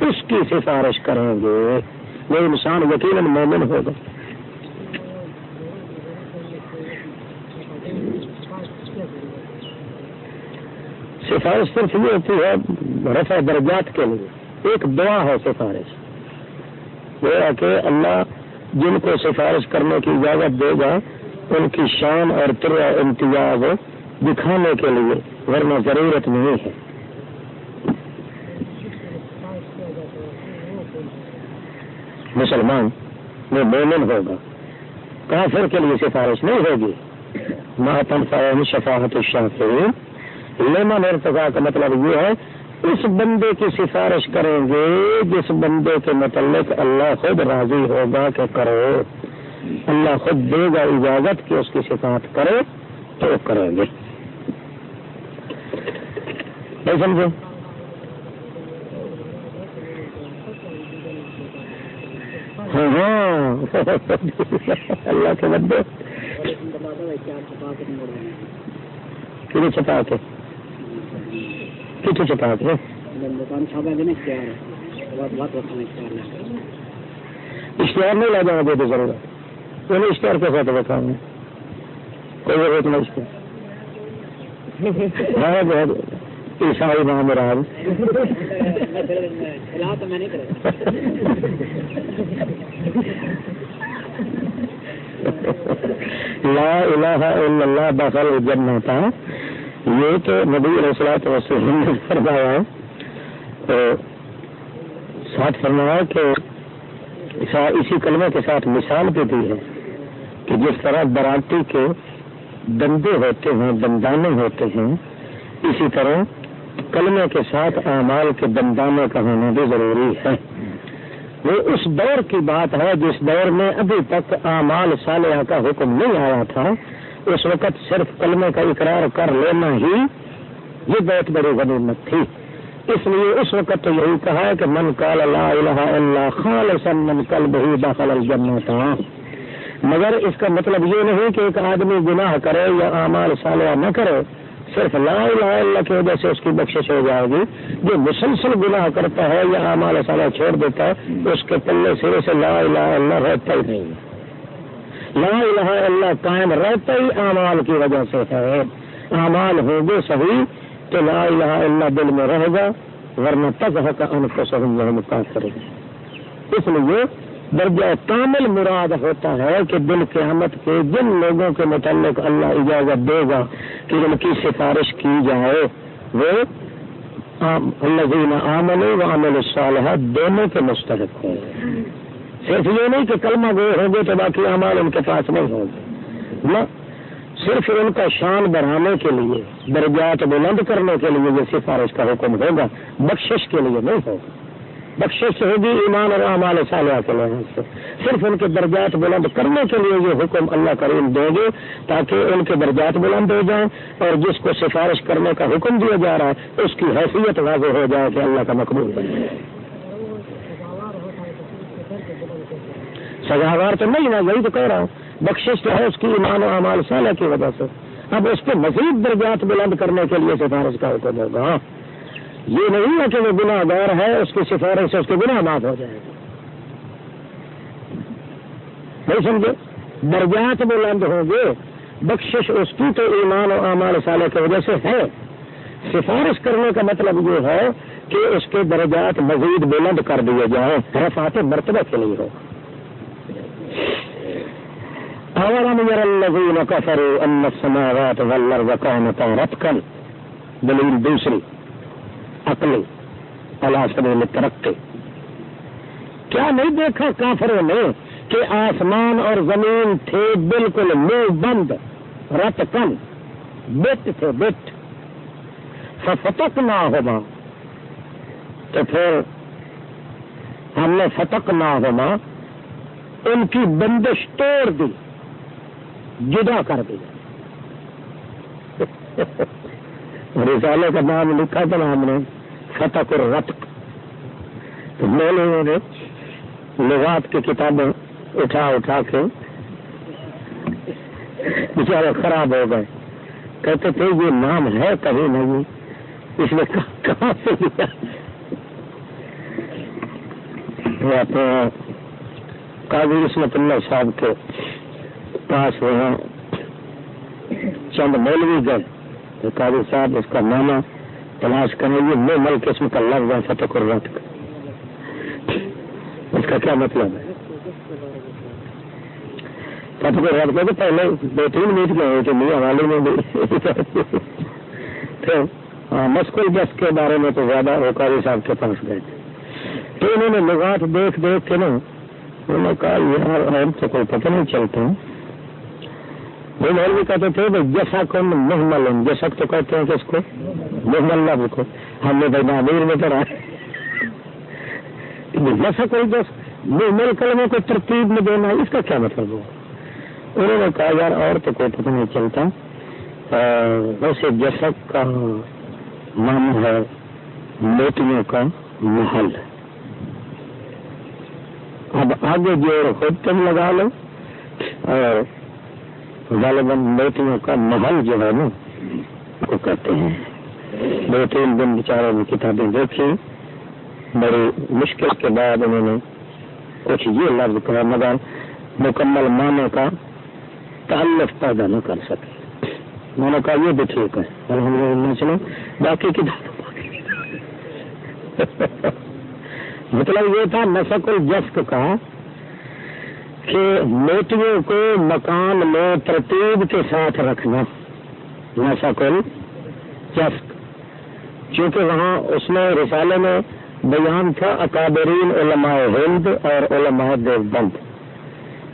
اس کی سفارش کریں گے۔ وہ انسان یقیناً مومن ہوگا۔ سفارش صرف یہ ہوتی ہے رفع درجات کے لیے۔ ایک دعا ہے سفارش۔ وہ ہے کہ اللہ جن کو سفارش کرنے کی اجازت دے گا، ان کی شان اور تر امتیاز دکھانے کے لیے، ورنہ ضرورت نہیں ہے۔ مسلمان، وہ مومن ہوگا۔ کافر کے لیے سفارش نہیں ہوگی۔ ماتم فارم شفاحت لیمن ارتقا کا مطلب یہ ہے، اس بندے کی سفارش کریں گے جس بندے کے متعلق اللہ خود راضی ہوگا کہ کرو۔ اللہ خود دے گا اجازت کہ اس کی صفات کرے تو کریں گے۔ نہیں سمجھے ہاں ہاں اللہ کے کتنے چھپا کے کتنے چھپا کے اشتہار نہیں لا جانا دے ضرورت انہیں اشتہار کے ساتھ بتاؤں گا کوئی ضرورت نہیں اشتہار عیسائی نام راج لا الہ الا اللہ دخل الجنہ تھا یہ تو نبی علیہ السلاط وسلم نے فرمایا ساتھ فرمایا کہ اسی کلمے کے ساتھ مثال بھی دی ہے کہ جس طرح براتی کے دندے ہوتے ہیں، دندانے ہوتے ہیں، اسی طرح کلمے کے ساتھ اعمال کے دندانے کا ہونا بھی ضروری ہے۔ وہ اس دور کی بات ہے جس دور میں ابھی تک اعمال صالحہ کا حکم نہیں آیا تھا، اس وقت صرف کلمے کا اقرار کر لینا ہی یہ بہت بڑی غنیمت تھی۔ اس لیے اس وقت تو یہی کہا ہے کہ من کال اللہ الہ اللہ خالصا من کل بہی داخل الجنت مگر اس کا مطلب یہ نہیں کہ ایک آدمی گناہ کرے یا اعمال صالحہ نہ کرے صرف لا الہ اللہ کی وجہ سے اس کی بخشش ہو جائے گی۔ جو مسلسل گناہ کرتا ہے یا اعمال صالح چھوڑ دیتا ہے، اس کے پلے سرے سے لا الہ اللہ رہتا ہی نہیں۔ لا الہ اللہ قائم رہتا ہی اعمال کی وجہ سے ہے۔ اعمال ہوں گے صحیح تو لا الہ اللہ دل میں رہے گا، ورنہ تک حق ان کو سہم کرے گا اس لیے درجہ کامل مراد ہوتا ہے کہ دل قیامت کے جن لوگوں کے متعلق اللہ اجازت دے گا کہ ان کی سفارش کی جائے، وہ عامل و عامل الصالحہ دونوں کے مستحق ہوں۔ گے صرف یہ نہیں کہ کلمہ گئے ہوں گے تو باقی اعمال ان کے پاس نہیں ہوں گے۔ نہ، صرف ان کا شان بڑھانے کے لیے، درجات بلند کرنے کے لیے یہ سفارش کا حکم ہوگا، بخشش کے لیے نہیں ہوگا۔ بخشش ہوگی، ایمان اور اعمال صالحہ کے لوگوں سے صرف ان کے درجات بلند کرنے کے لیے یہ حکم اللہ کریم دے گے تاکہ ان کے درجات بلند ہو جائیں اور جس کو سفارش کرنے کا حکم دیا جا رہا ہے، اس کی حیثیت واضح ہو جائے کہ اللہ کا مقبول بن جائے سزاوار تو نہیں نا یہی تو کہہ رہا ہوں۔ بخشش جو ہے اس کی ایمان و اعمال صالح کی وجہ سے۔ اب اس کے مزید درجات بلند کرنے کے لیے سفارش کا حکم ہوگا۔ ہاں یہ نہیں ہے کہ وہ گناہ گار ہے، اس کی سفارش سے اس کے گناہ معاف ہو جائے گا۔ نہیں سمجھے؟ درجات بلند ہوں گے۔ بخشش اس کی تو ایمان و اعمال سالے کی وجہ سے ہے۔ سفارش کرنے کا مطلب یہ ہے کہ اس کے درجات مزید بلند کر دیے جائیں۔ رفات مرتبہ کے لیے ہو دلیل دوسری۔ عقلی اللہ میں ترقی۔ کیا نہیں دیکھا کافروں نے کہ آسمان اور زمین تھے بالکل منہ بند، رت کن بٹ تھے بٹ فتک نہ ہونا تو پھر ہم نے فتک نہ ہونا ان کی بندش توڑ دی، جدا کر دی۔ رسالے کا نام لکھا تھا ہم نے۔ فتح اور رتق تو میں نے لغات کی کتابیں اٹھا اٹھا کے بچارے خراب ہو گئے. کہتے تھے، یہ نام ہے کہیں نہیں. اس نے کہاں سے لیا? اپنے قاضی عصمت اللہ صاحب کے پاس وہاں چند مولوی گئے. قاضی صاحب اس کا مانا تلاش کریں گے میں مل قسم کا لفظ ہے فتح رات کا اس کا کیا مطلب ہے؟ فتح رات کا تو پہلے دو تین میٹ گئے ہوئے تھے میرے حوالے میں بھی۔ پھر ہاں، مسکل جس کے بارے میں تو زیادہ وہ صاحب کے پاس گئے۔ تھے تو انہوں نے لغات دیکھ دیکھ کے نا، انہوں نے کہا، یار اور تو کوئی پتہ نہیں چلتا وہ مولوی کہتے تھے بھائی جیسا کون محمل جیسک تو کہتے ہیں کہ اس کو محمل لفظ کو ہم نے بھائی معمیر میں کرا جیسا کوئی جس محمل کلمے کو ترتیب میں دینا اس کا کیا مطلب ہوا؟ انہوں نے کہا، یار، اور تو کوئی پتہ نہیں چلتا۔ ویسے جسک کا من ہے، موتیوں کا محل۔ اب آگے جو خود تم لگا لو۔ اور غالباً موتیوں کا محل جو ہے نا، وہ کہتے ہیں۔ دو تین دن بیچاروں نے کتابیں دیکھی۔ بڑی مشکل کے بعد انہوں نے کچھ یہ لفظ کہا، مگر مکمل معنی کا تعلق پیدا نہ کر سکے۔ میں نے کہا یہ بھی ٹھیک ہے۔ الحمد للہ چلو باقی کتاب مطلب یہ تھا نسق الجسک کا کہ موتیوں کو مکان میں ترتیب کے ساتھ رکھنا۔ نسق الجسک چونکہ وہاں اس میں رسالے میں بیان تھا، اکابرین علماء ہند اور علماء دیوبند۔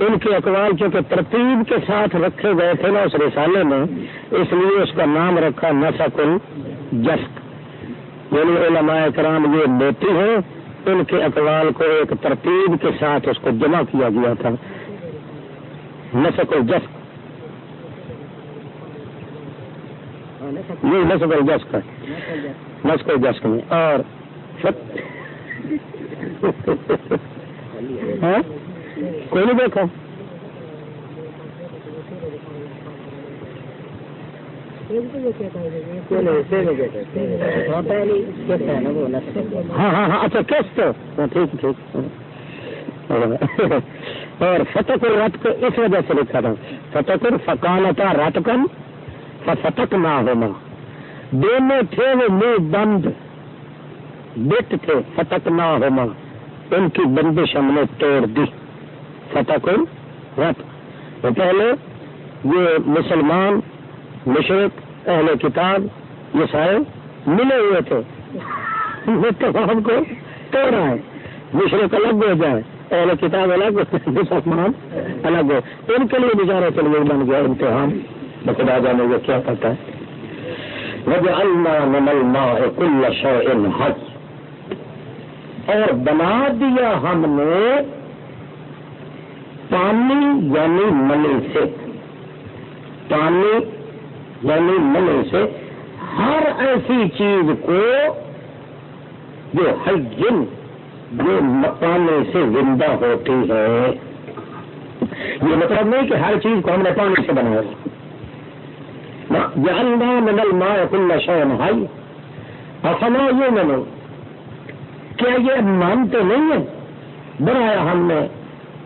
ان کے اقوال چونکہ ترتیب کے ساتھ رکھے گئے تھے نا اس رسالے میں، اس لیے اس کا نام رکھا نسق الجسک یعنی علماء کرام یہ موتی ہیں ان کے اقوال کو ایک ترتیب کے ساتھ اس کو جمع کیا گیا تھا۔ نسق الجس یہ نسق الجس کا نسق الجس میں۔ اور ہاں؟ کوئی نہیں دیکھا۔ ہاں ہاں ہاں اچھا کس ہاں، ٹھیک ٹھیک ہاں۔ اور فتق رت کو اس وجہ سے لکھا تھا۔ فتق فکانتا رت کن فتق نہ ہونا دونوں تھے وہ منہ بند، بت تھے فتق نہ ہونا ان کی بندش ہم نے توڑ دی۔ فتح رت تو پہلے یہ مسلمان مشرق، اہل کتاب یہ سارے ملے ہوئے تھے۔ تمام کو توڑا ہے۔ مشرق الگ ہو جائے، اہل کتاب الگ مسلمان الگ ہو۔ ان کے لیے بچارا چل بن گیا امتحان۔ بخدا جانے کو کیا کرتا ہے۔ وجہ اللہ نمل کل حج اور بنا دیا ہم نے پانی یعنی منی سے۔ پانی یعنی منی سے ہر ایسی چیز کو جو حجن جو پانی سے زندہ ہوتی ہے۔ یہ مطلب نہیں کہ ہر چیز کو ہم نے پانی سے بنایا۔ جاننا منل ما کل شون بھائی افنا یہ منو کیا یہ مانتے نہیں ہے بنایا ہم نے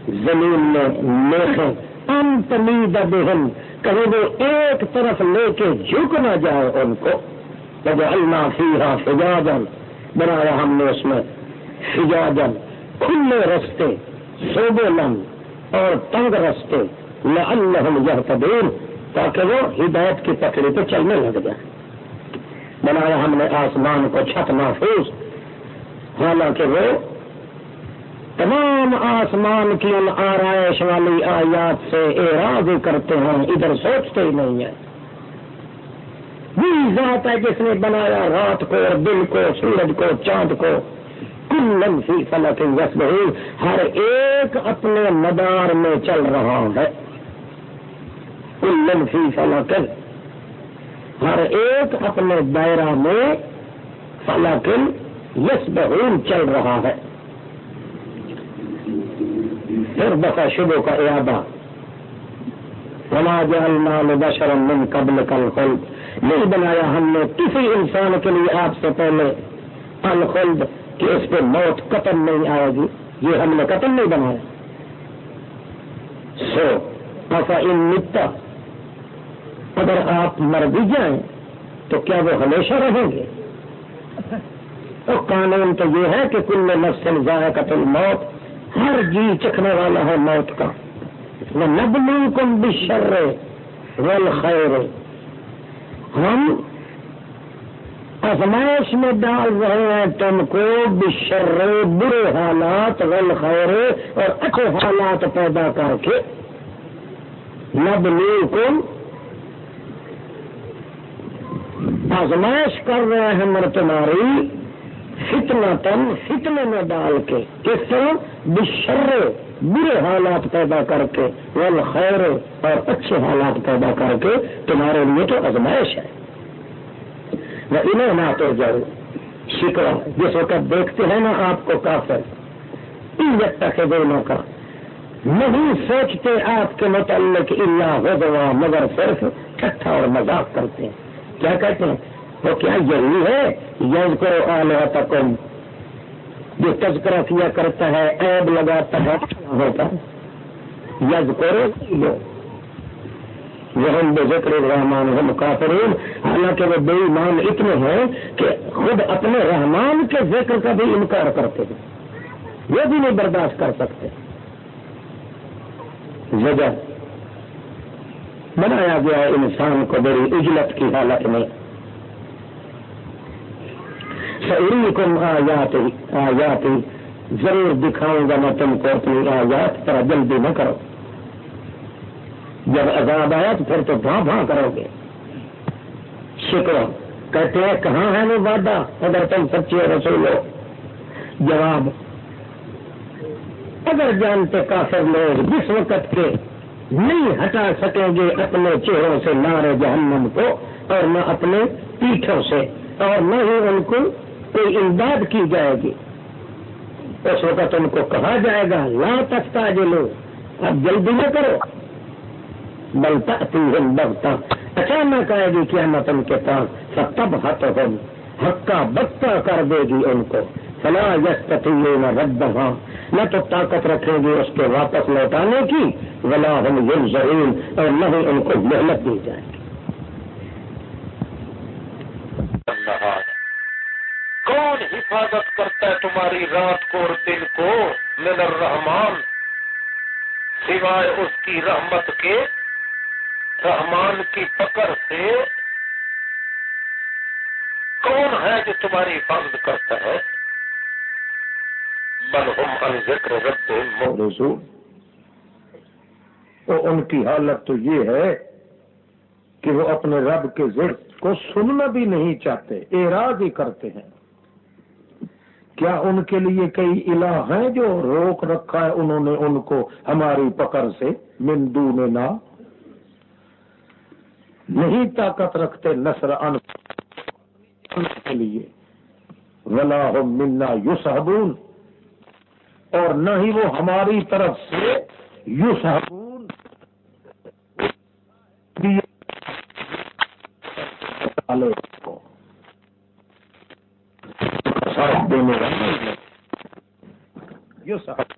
زمین میں میخیں ان تمید بہن۔ کہیں وہ ایک طرف لے کے جھک نہ جائے ان کو۔ جب اللہ فیحا فجاجن بنایا ہم نے اس میں فجاجن کھلے رستے، سوبے لم اور تنگ رستے۔ لعلہم یہتدون تاکہ وہ ہدایت کی پکڑی پہ چلنے لگ جائے بنایا ہم نے آسمان کو چھت محفوظ، حالانکہ وہ تمام آسمان کی ان آرائش والی آیات سے اعراض کرتے ہیں، ادھر سوچتے ہی نہیں ہیں۔ ذات ہے جس نے بنایا رات کو اور دل کو، سورج کو، چاند کو۔ کل فی فلک یس ہر ایک اپنے مدار میں چل رہا ہے۔ کل فی فلک، ہر ایک اپنے دائرہ میں فلکن یس چل رہا ہے۔ پھر بسا شبوں کا ارادہ۔ وما جعلنا لبشرا من قبل کل خلد نہیں بنایا ہم نے کسی انسان کے لیے آپ سے پہلے الخلد کہ اس پہ موت قتل نہیں آئے گی۔ یہ ہم نے قتل نہیں بنایا۔ سو ایسا ان متا اگر آپ مر بھی جائیں تو کیا وہ ہمیشہ رہیں گے؟ تو قانون تو یہ ہے کہ کل نسل ضائع قتل موت ہر جی چکھنے والا ہے موت کا۔ وہ نبلو کم بشر ول خیر ہم ازمائش میں ڈال رہے ہیں تم کو بشر برے حالات ول خیر اور اچھے حالات پیدا کر کے۔ نبلو کم آزمائش کر رہے ہیں مر تمہاری۔ فتنا تن، فتنے میں ڈال کے، کس طرح؟ بشر، برے حالات پیدا کر کے ول خیر اور اچھے حالات پیدا کر کے تمہارے لیے تو ازمائش ہے۔ وہ انہیں نہ تو جاؤ۔ شکوا جس وقت دیکھتے ہیں نا آپ کو کافر عزت کے دونوں کا۔ نہیں سوچتے آپ کے متعلق اللہ ہو مگر صرف ٹھٹا اور مذاق کرتے ہیں۔ کیا کہتے ہیں؟ وہ کیا یہی ہے یز کرو آل تکم؟ جو تذکرہ کیا کرتا ہے، عیب لگاتا ہے ہوتا یز کرو وہ ہم بے ذکر رحمان ہم کافرین حالانکہ وہ بے ایمان اتنے ہیں کہ خود اپنے رحمان کے ذکر کا بھی انکار کرتے ہیں۔ وہ بھی نہیں برداشت کر سکتے۔ وجہ۔ بنایا گیا ہے انسان کو بڑی اجلت کی حالت میں۔ شعری کم آیات آیات ضرور دکھاؤں گا میں تم کو اپنی آیات پر جلدی نہ کرو۔ جب عذاب آیا تو پھر تو بھاں بھاں کرو گے۔ شکر۔ کہتے ہیں، کہاں ہے وہ وعدہ؟ اگر تم سچے رسول ہو۔ جواب، اگر جانتے کافر لوگ جس وقت کے نہیں ہٹا سکیں گے اپنے چہروں سے نارے جہنم کو، اور نہ اپنے پیٹھوں سے، اور نہ ہی ان کو کوئی امداد کی جائے گی۔ اس وقت ان کو کہا جائے گا، لا تختا جو لوگ اب جلدی نہ کرو۔ بلتا تم بگتا اچانک آئے گی کیا مت ان کے پاس تب ہاتھ ہکا بکتا کر دے گی ان کو۔ فلا یس نہ رد نہ تو طاقت رکھیں گے اس کے واپس لوٹانے کی، ولا ہم یہ ضرور اور نہ ہی ان کو محنت دی جائے گی۔ کون حفاظت کرتا ہے تمہاری رات کو اور دن کو من الرحمان سوائے اس کی رحمت کے، رحمان کی پکڑ سے کون ہے جو تمہاری حفاظت کرتا ہے؟ بل ہم ان ذکر تو ان کی حالت تو یہ ہے کہ وہ اپنے رب کے ذکر کو سننا بھی نہیں چاہتے، اعراض ہی کرتے ہیں۔ کیا ان کے لیے کئی الہ ہیں جو روک رکھا ہے انہوں نے ان کو ہماری پکڑ سے؟ مندو نے نہ نہیں طاقت رکھتے نسر ان کے لیے. ولا منا یوسحبون اور نہ ہی وہ ہماری طرف سے یوسحبون ساتھ دینے والا یوسحب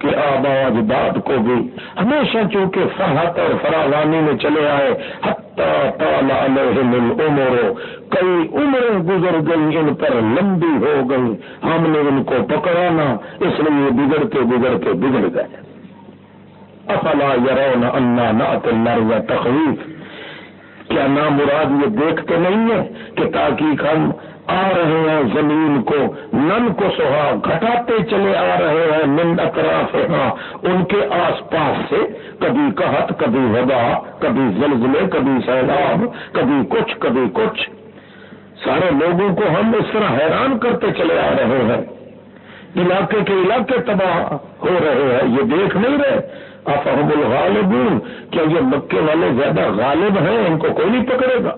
کے آبا اجداد کو بھی ہمیشہ چونکہ فہت اور فراوانی میں چلے آئے عمروں کئی عمریں گزر گئی ان پر لمبی ہو گئی ہم نے ان کو پکڑانا، اس لیے بگڑتے بگڑتے بگڑ گئے۔ افلا یرون انا نات یا تخویف۔ کیا نام مراد یہ دیکھتے نہیں ہے کہ تاکہ ہم آ رہے ہیں زمین کو نن کو سہا، گھٹاتے چلے آ رہے ہیں نند اطراف ہاں ان کے آس پاس سے کبھی قحط کبھی وبا، کبھی زلزلے، کبھی سیلاب، کبھی کچھ کبھی کچھ۔ سارے لوگوں کو ہم اس طرح حیران کرتے چلے آ رہے ہیں۔ علاقے کے علاقے تباہ ہو رہے ہیں، یہ دیکھ نہیں رہے۔ افہم الغالبون، کیا یہ مکے والے زیادہ غالب ہیں؟ ان کو کوئی نہیں پکڑے گا۔